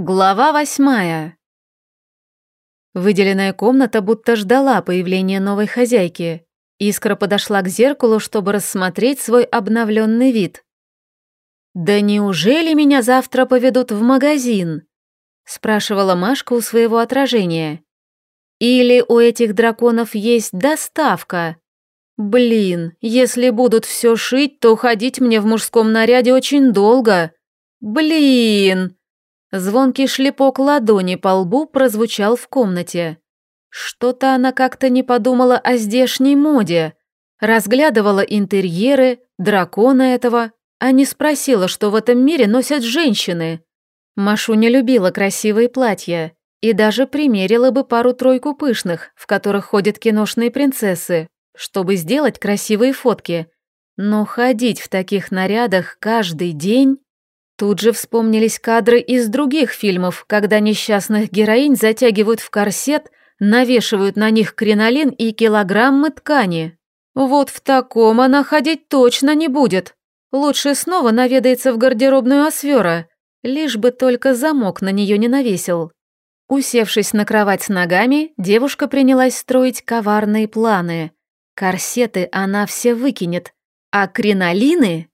Глава восьмая. Выделенная комната будто ждала появления новой хозяйки. Искра подошла к зеркалу, чтобы рассмотреть свой обновленный вид. «Да неужели меня завтра поведут в магазин?» — спрашивала Машка у своего отражения. «Или у этих драконов есть доставка?» «Блин, если будут все шить, то ходить мне в мужском наряде очень долго. Блин!» Звонкий шлепок ладони по лбу прозвучал в комнате. Что-то она как-то не подумала о здешней моде. Разглядывала интерьеры, дракона этого, а не спросила, что в этом мире носят женщины. Машу не любила красивые платья и даже примерила бы пару-тройку пышных, в которых ходят киношные принцессы, чтобы сделать красивые фотки. Но ходить в таких нарядах каждый день... Тут же вспомнились кадры из других фильмов, когда несчастных героинь затягивают в корсет, навешивают на них кринолин и килограммы ткани. Вот в таком она ходить точно не будет. Лучше снова наведается в гардеробную Освера, лишь бы только замок на нее не навесил. Усевшись на кровать с ногами, девушка принялась строить коварные планы. Корсеты она все выкинет, а кринолины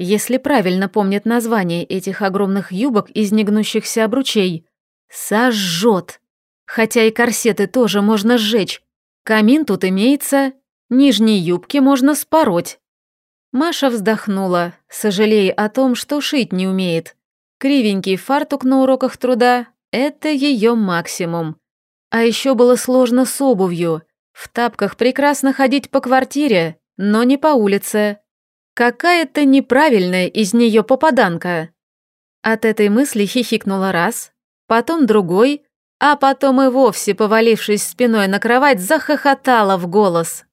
если правильно помнит название этих огромных юбок из негнущихся обручей. Сожжет. Хотя и корсеты тоже можно сжечь. Камин тут имеется, нижние юбки можно спороть. Маша вздохнула, сожалея о том, что шить не умеет. Кривенький фартук на уроках труда — это ее максимум. А еще было сложно с обувью. В тапках прекрасно ходить по квартире, но не по улице. Какая-то неправильная из нее попаданка. От этой мысли хихикнула раз, потом другой, а потом и вовсе, повалившись спиной на кровать, захохотала в голос.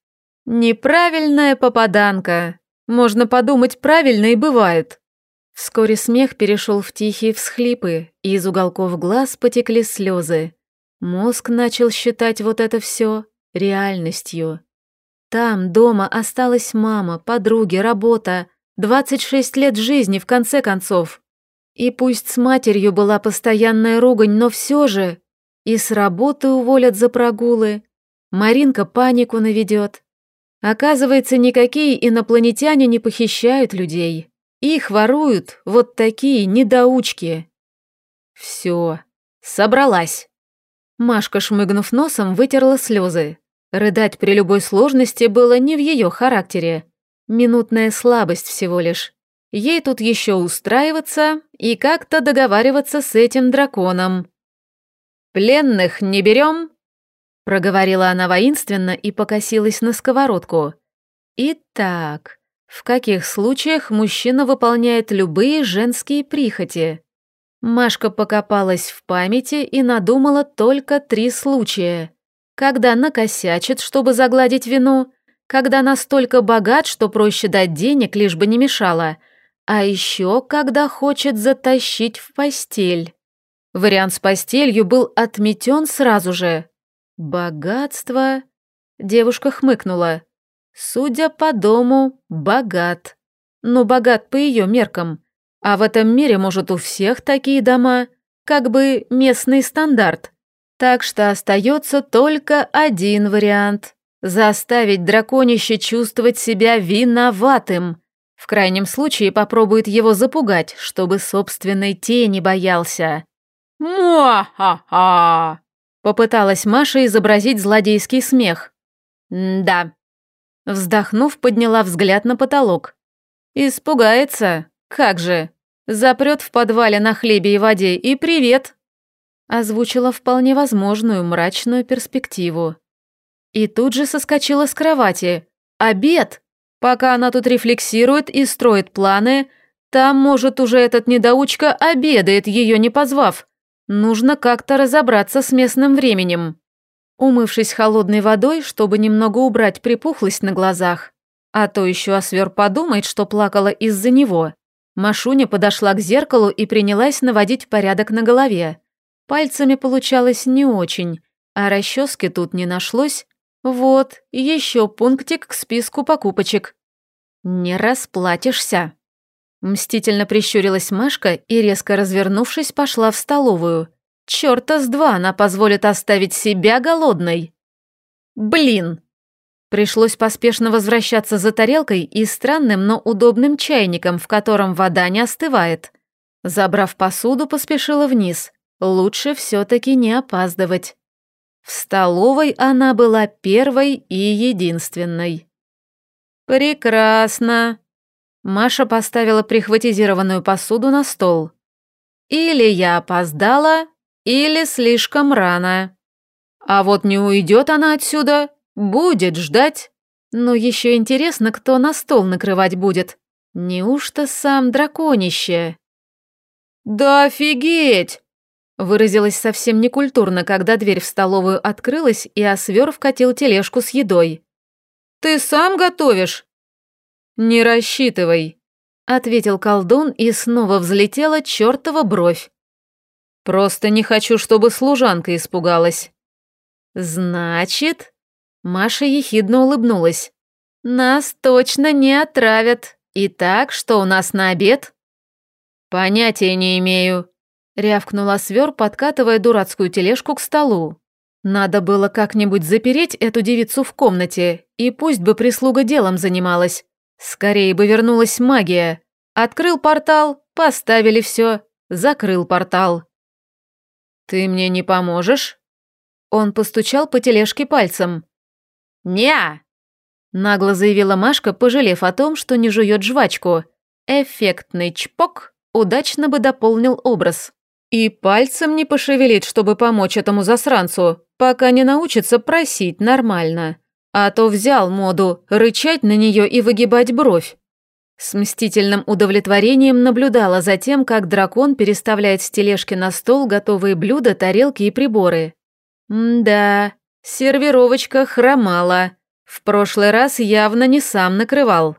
«Неправильная попаданка. Можно подумать, правильно и бывает». Вскоре смех перешел в тихие всхлипы, и из уголков глаз потекли слезы. Мозг начал считать вот это все реальностью. Там, дома, осталась мама, подруги, работа, 26 лет жизни, в конце концов. И пусть с матерью была постоянная ругань, но все же... И с работы уволят за прогулы. Маринка панику наведет. Оказывается, никакие инопланетяне не похищают людей. Их воруют вот такие недоучки. Все, собралась. Машка, шмыгнув носом, вытерла слезы. Рыдать при любой сложности было не в ее характере. Минутная слабость всего лишь. Ей тут еще устраиваться и как-то договариваться с этим драконом. «Пленных не берем?» Проговорила она воинственно и покосилась на сковородку. «Итак, в каких случаях мужчина выполняет любые женские прихоти?» Машка покопалась в памяти и надумала только три случая когда накосячит, чтобы загладить вину, когда настолько богат, что проще дать денег, лишь бы не мешало, а еще когда хочет затащить в постель. Вариант с постелью был отметен сразу же. Богатство... Девушка хмыкнула. Судя по дому, богат. Но богат по ее меркам. А в этом мире, может, у всех такие дома, как бы местный стандарт. Так что остается только один вариант – заставить драконище чувствовать себя виноватым. В крайнем случае попробует его запугать, чтобы собственной тени боялся. «Муа-ха-ха!» – попыталась Маша изобразить злодейский смех. «Да». Вздохнув, подняла взгляд на потолок. «Испугается? Как же? Запрет в подвале на хлебе и воде и привет!» Озвучила вполне возможную мрачную перспективу. И тут же соскочила с кровати. «Обед!» Пока она тут рефлексирует и строит планы, там, может, уже этот недоучка обедает, ее не позвав. Нужно как-то разобраться с местным временем. Умывшись холодной водой, чтобы немного убрать припухлость на глазах, а то еще Освер подумает, что плакала из-за него, Машуня подошла к зеркалу и принялась наводить порядок на голове. Пальцами получалось не очень, а расчески тут не нашлось. Вот, еще пунктик к списку покупочек. Не расплатишься. Мстительно прищурилась Машка и, резко развернувшись, пошла в столовую. Чёрта с два она позволит оставить себя голодной. Блин! Пришлось поспешно возвращаться за тарелкой и странным, но удобным чайником, в котором вода не остывает. Забрав посуду, поспешила вниз. Лучше все-таки не опаздывать. В столовой она была первой и единственной. «Прекрасно!» Маша поставила прихватизированную посуду на стол. «Или я опоздала, или слишком рано. А вот не уйдет она отсюда, будет ждать. Но еще интересно, кто на стол накрывать будет. Неужто сам драконище?» «Да офигеть!» Выразилась совсем некультурно, когда дверь в столовую открылась, и Освер вкатил тележку с едой. «Ты сам готовишь?» «Не рассчитывай», — ответил колдун, и снова взлетела чертова бровь. «Просто не хочу, чтобы служанка испугалась». «Значит...» — Маша ехидно улыбнулась. «Нас точно не отравят. Итак, что у нас на обед?» «Понятия не имею», — рявкнула свер, подкатывая дурацкую тележку к столу. «Надо было как-нибудь запереть эту девицу в комнате, и пусть бы прислуга делом занималась. Скорее бы вернулась магия. Открыл портал, поставили все, закрыл портал». «Ты мне не поможешь?» Он постучал по тележке пальцем. «Не-а!» нагло заявила Машка, пожалев о том, что не жует жвачку. Эффектный чпок удачно бы дополнил образ. И пальцем не пошевелить, чтобы помочь этому засранцу, пока не научится просить нормально. А то взял моду рычать на нее и выгибать бровь. С мстительным удовлетворением наблюдала за тем, как дракон переставляет с тележки на стол готовые блюда, тарелки и приборы. М-да, сервировочка хромала. В прошлый раз явно не сам накрывал.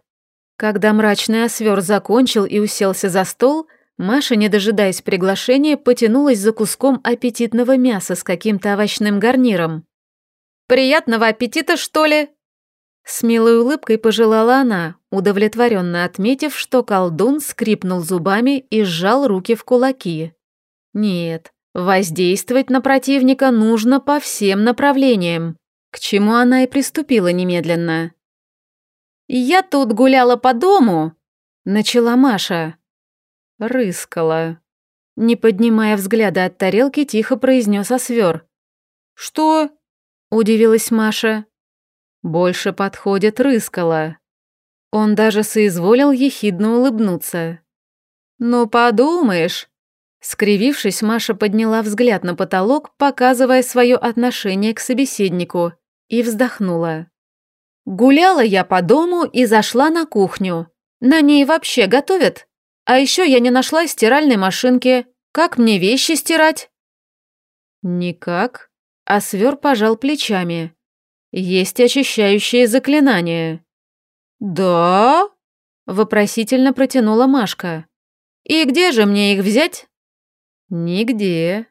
Когда мрачный освер закончил и уселся за стол, Маша, не дожидаясь приглашения, потянулась за куском аппетитного мяса с каким-то овощным гарниром. «Приятного аппетита, что ли?» С милой улыбкой пожелала она, удовлетворенно отметив, что колдун скрипнул зубами и сжал руки в кулаки. «Нет, воздействовать на противника нужно по всем направлениям, к чему она и приступила немедленно». «Я тут гуляла по дому», — начала Маша. Рыскала. Не поднимая взгляда от тарелки, тихо произнес Освер. «Что?» — удивилась Маша. «Больше подходит рыскала». Он даже соизволил ехидно улыбнуться. «Ну, подумаешь!» Скривившись, Маша подняла взгляд на потолок, показывая свое отношение к собеседнику, и вздохнула. Гуляла я по дому и зашла на кухню. На ней вообще готовят? А еще я не нашла стиральной машинки. Как мне вещи стирать? Никак. А свер пожал плечами. Есть очищающие заклинания. Да? Вопросительно протянула Машка. И где же мне их взять? Нигде.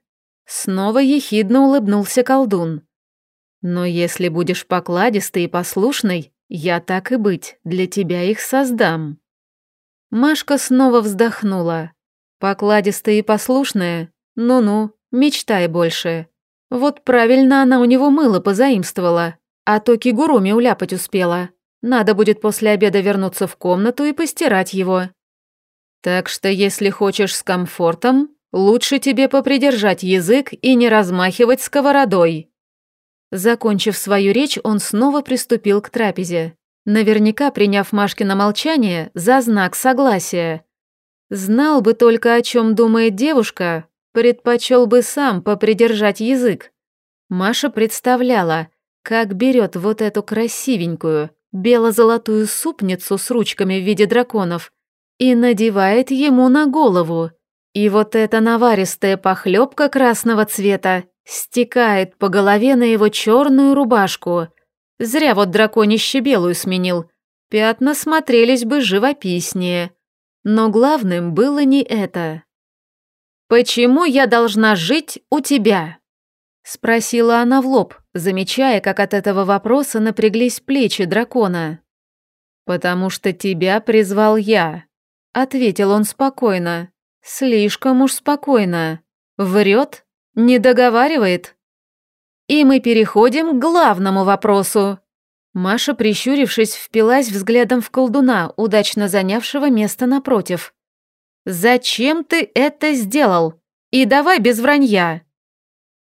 Снова ехидно улыбнулся колдун. Но если будешь покладистой и послушной, я так и быть, для тебя их создам». Машка снова вздохнула. Покладистая и послушная? Ну-ну, мечтай больше. Вот правильно она у него мыло позаимствовала, а то кигуруми уляпать успела. Надо будет после обеда вернуться в комнату и постирать его. Так что если хочешь с комфортом, лучше тебе попридержать язык и не размахивать сковородой. Закончив свою речь, он снова приступил к трапезе, наверняка приняв Машкино молчание за знак согласия. Знал бы только, о чем думает девушка, предпочел бы сам попридержать язык. Маша представляла, как берет вот эту красивенькую, бело-золотую супницу с ручками в виде драконов и надевает ему на голову. И вот эта наваристая похлебка красного цвета Стекает по голове на его черную рубашку. Зря вот драконище белую сменил. Пятна смотрелись бы живописнее. Но главным было не это. «Почему я должна жить у тебя?» Спросила она в лоб, замечая, как от этого вопроса напряглись плечи дракона. «Потому что тебя призвал я», ответил он спокойно. Слишком уж спокойно. Врет? Не договаривает? И мы переходим к главному вопросу. Маша, прищурившись, впилась взглядом в колдуна, удачно занявшего место напротив. «Зачем ты это сделал? И давай без вранья!»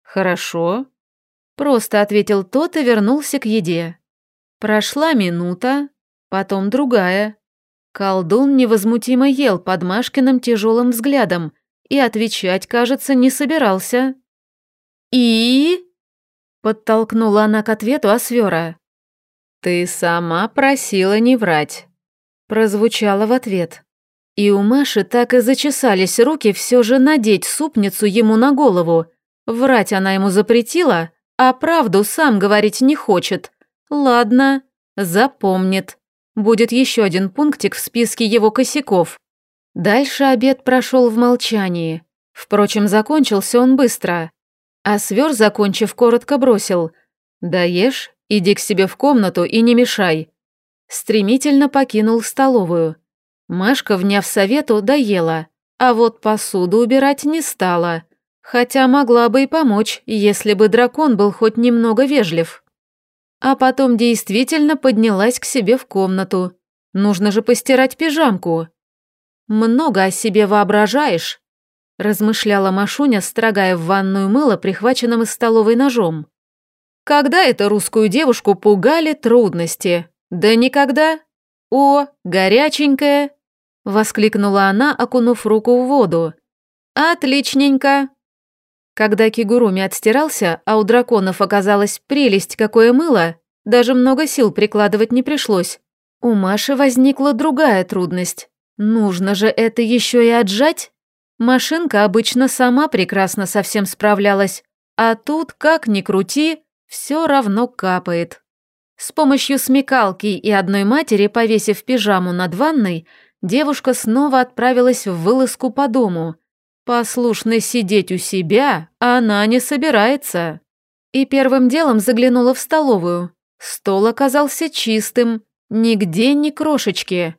«Хорошо», — просто ответил тот и вернулся к еде. Прошла минута, потом другая. Колдун невозмутимо ел под Машкиным тяжелым взглядом и отвечать, кажется, не собирался. «И?» — подтолкнула она к ответу Освера. «Ты сама просила не врать», — прозвучало в ответ. И у Маши так и зачесались руки все же надеть супницу ему на голову. Врать она ему запретила, а правду сам говорить не хочет. Ладно, запомнит. Будет еще один пунктик в списке его косяков. Дальше обед прошел в молчании. Впрочем, закончился он быстро. А свер, закончив, коротко бросил. «Доешь, иди к себе в комнату и не мешай». Стремительно покинул столовую. Машка, вняв совету, доела, а вот посуду убирать не стала. Хотя могла бы и помочь, если бы дракон был хоть немного вежлив а потом действительно поднялась к себе в комнату. Нужно же постирать пижамку. Много о себе воображаешь, размышляла Машуня, строгая в ванную мыло, прихваченным из столовой ножом. Когда это русскую девушку пугали трудности? Да никогда. О, горяченькая, воскликнула она, окунув руку в воду. Отличненько. Когда Кигуруми отстирался, а у драконов оказалась прелесть какое мыло, даже много сил прикладывать не пришлось. У Маши возникла другая трудность. Нужно же это еще и отжать? Машинка обычно сама прекрасно со всем справлялась, а тут, как ни крути, все равно капает. С помощью смекалки и одной матери, повесив пижаму над ванной, девушка снова отправилась в вылазку по дому – Послушно сидеть у себя она не собирается. И первым делом заглянула в столовую. Стол оказался чистым, нигде ни крошечки.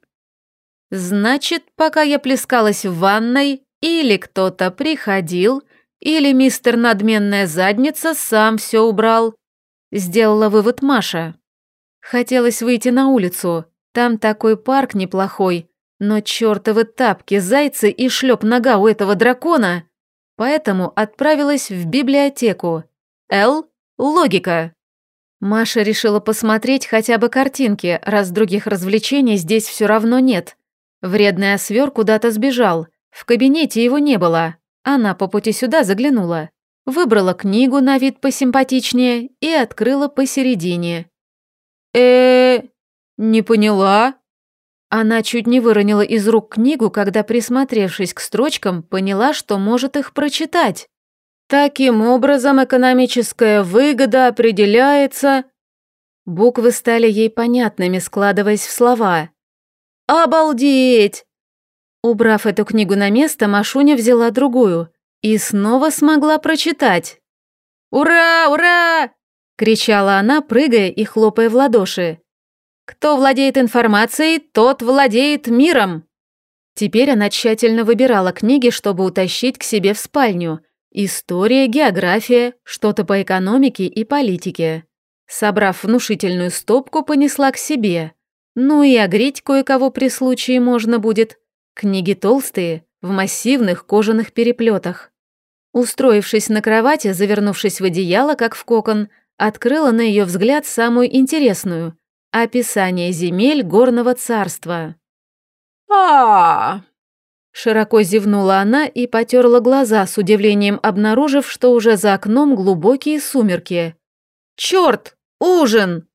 Значит, пока я плескалась в ванной, или кто-то приходил, или мистер Надменная Задница сам все убрал. Сделала вывод Маша. Хотелось выйти на улицу, там такой парк неплохой, но чертовы тапки, зайцы и шлеп нога у этого дракона. Поэтому отправилась в библиотеку. Л. Логика. Маша решила посмотреть хотя бы картинки, раз других развлечений здесь все равно нет. Вредный освер куда-то сбежал. В кабинете его не было. Она по пути сюда заглянула. Выбрала книгу на вид посимпатичнее и открыла посередине. э не поняла?» Она чуть не выронила из рук книгу, когда, присмотревшись к строчкам, поняла, что может их прочитать. Таким образом, экономическая выгода определяется... Буквы стали ей понятными, складываясь в слова. «Обалдеть!» Убрав эту книгу на место, Машуня взяла другую и снова смогла прочитать. «Ура! Ура!» — кричала она, прыгая и хлопая в ладоши. Кто владеет информацией, тот владеет миром. Теперь она тщательно выбирала книги, чтобы утащить к себе в спальню. История, география, что-то по экономике и политике. Собрав внушительную стопку, понесла к себе. Ну и огреть кое-кого при случае можно будет. Книги толстые, в массивных кожаных переплетах. Устроившись на кровати, завернувшись в одеяло, как в кокон, открыла на ее взгляд самую интересную – Описание земель горного царства. а, Широко зевнула она и потерла глаза, с удивлением обнаружив, что уже за окном глубокие сумерки. «Черт! Ужин!»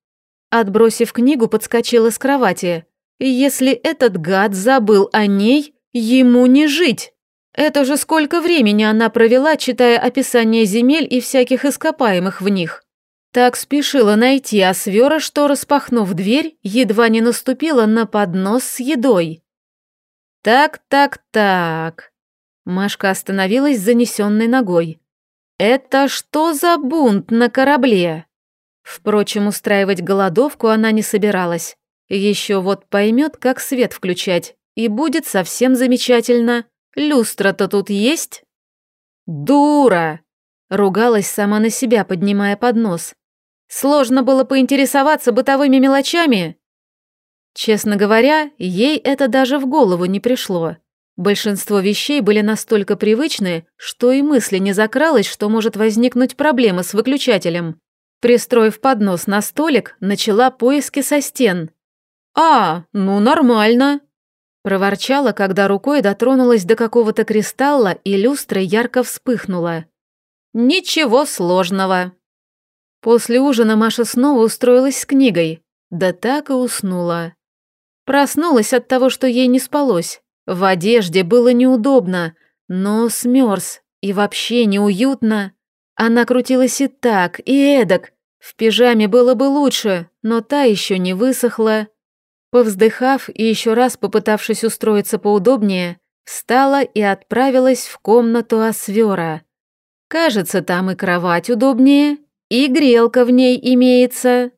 Отбросив книгу, подскочила с кровати. «Если этот гад забыл о ней, ему не жить!» Это же сколько времени она провела, читая описание земель и всяких ископаемых в них. Так спешила найти Освера, что, распахнув дверь, едва не наступила на поднос с едой. «Так, так, так...» Машка остановилась занесенной ногой. «Это что за бунт на корабле?» Впрочем, устраивать голодовку она не собиралась. Еще вот поймет, как свет включать, и будет совсем замечательно. Люстра-то тут есть?» «Дура!» — ругалась сама на себя, поднимая поднос. «Сложно было поинтересоваться бытовыми мелочами?» Честно говоря, ей это даже в голову не пришло. Большинство вещей были настолько привычны, что и мысли не закралось, что может возникнуть проблема с выключателем. Пристроив поднос на столик, начала поиски со стен. «А, ну нормально», Проворчала, когда рукой дотронулась до какого-то кристалла, и люстра ярко вспыхнула. «Ничего сложного». После ужина Маша снова устроилась с книгой, да так и уснула. Проснулась от того, что ей не спалось. В одежде было неудобно, но смерз и вообще неуютно. Она крутилась и так, и эдак. В пижаме было бы лучше, но та еще не высохла. Повздыхав и еще раз попытавшись устроиться поудобнее, встала и отправилась в комнату Освера. Кажется, там и кровать удобнее, и грелка в ней имеется.